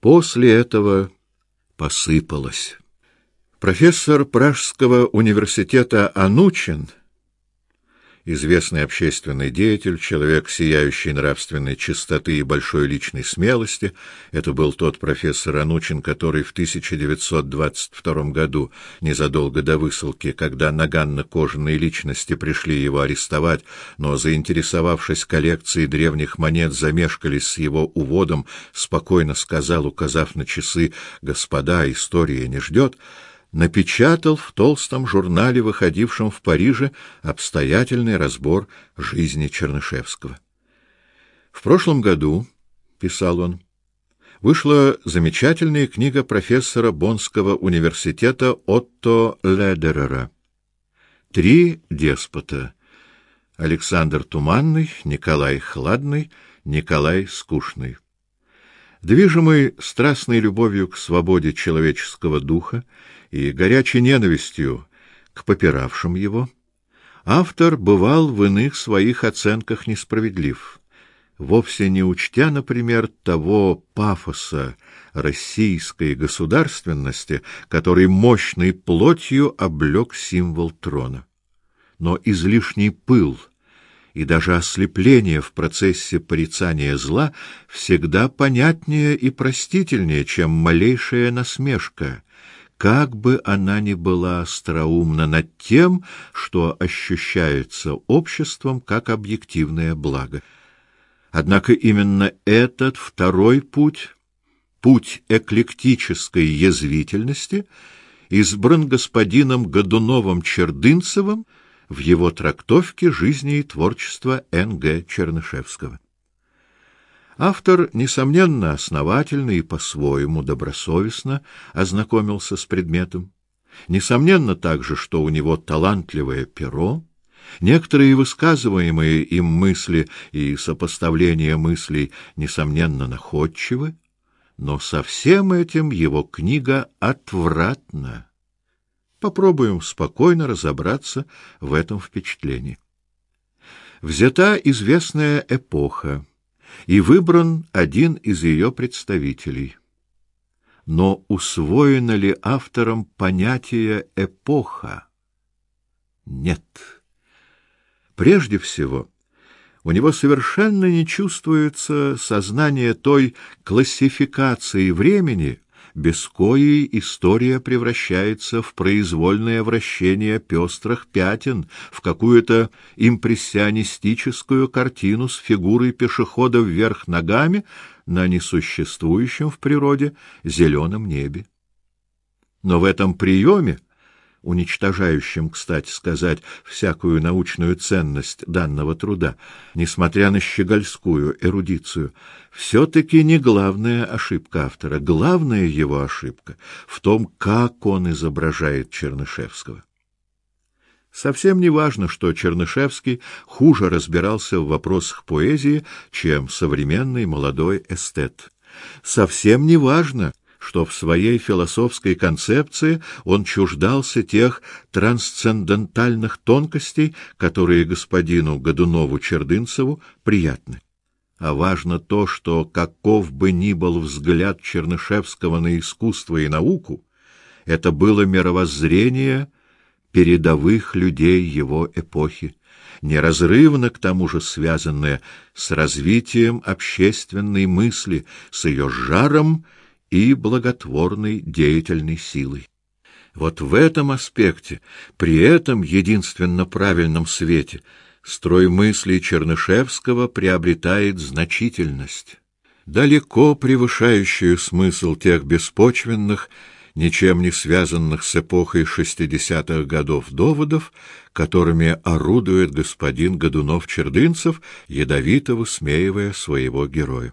После этого посыпалось. Профессор Пражского университета Анучин известный общественный деятель, человек сияющий нравственной чистоты и большой личной смелости. Это был тот профессор Анучин, который в 1922 году, незадолго до высылки, когда наганно-кожаные личности пришли его арестовать, но, заинтересовавшись коллекцией древних монет, замешкались с его уводом, спокойно сказал, указав на часы, «Господа, история не ждет», напечатал в толстом журнале, выходившем в Париже, обстоятельный разбор жизни Чернышевского. В прошлом году, писал он, вышла замечательная книга профессора Боннского университета Отто Ледерера. Три деспота: Александр Туманный, Николай Хладный, Николай Скучный. Движимый страстной любовью к свободе человеческого духа и горячей ненавистью к попиравшим его, автор бывал в иных своих оценках несправедлив, вовсе не учтя, например, того пафоса российской государственности, который мощной плотью облег символ трона. Но излишний пыл и даже ослепление в процессе порицания зла всегда понятнее и простительнее, чем малейшая насмешка, как бы она ни была остроумна над тем, что ощущается обществом как объективное благо. Однако именно этот второй путь, путь эклектической язвительности, избран господином Годуновым-Чердынцевым в его трактовке жизни и творчества Н.Г. Чернышевского. Автор, несомненно, основательно и по-своему добросовестно ознакомился с предметом. Несомненно также, что у него талантливое перо, некоторые высказываемые им мысли и сопоставления мыслей, несомненно, находчивы, но со всем этим его книга отвратна. Попробуем спокойно разобраться в этом впечатлении. Взята известная эпоха, и выбран один из ее представителей. Но усвоено ли автором понятие эпоха? Нет. Прежде всего, у него совершенно не чувствуется сознание той классификации времени, без коей история превращается в произвольное вращение пестрых пятен, в какую-то импрессионистическую картину с фигурой пешехода вверх ногами на несуществующем в природе зеленом небе. Но в этом приеме уничтожающим, кстати сказать, всякую научную ценность данного труда, несмотря на щегольскую эрудицию, все-таки не главная ошибка автора. Главная его ошибка в том, как он изображает Чернышевского. Совсем не важно, что Чернышевский хуже разбирался в вопросах поэзии, чем современный молодой эстет. Совсем не важно, что в своей философской концепции он чуждался тех трансцендентальных тонкостей, которые господину Годунову-Чердынцеву приятны. А важно то, что каков бы ни был взгляд Чернышевского на искусство и науку, это было мировоззрение передовых людей его эпохи, неразрывно к тому же связанное с развитием общественной мысли, с ее жаром и благотворной деятельной силой. Вот в этом аспекте, при этом единственно правильном свете, строй мыслей Чернышевского приобретает значительность, далеко превышающую смысл тех беспочвенных, ничем не связанных с эпохой шестидесятых годов доводов, которыми орудует господин Годунов-Чердынцев, ядовито высмеивая своего героя.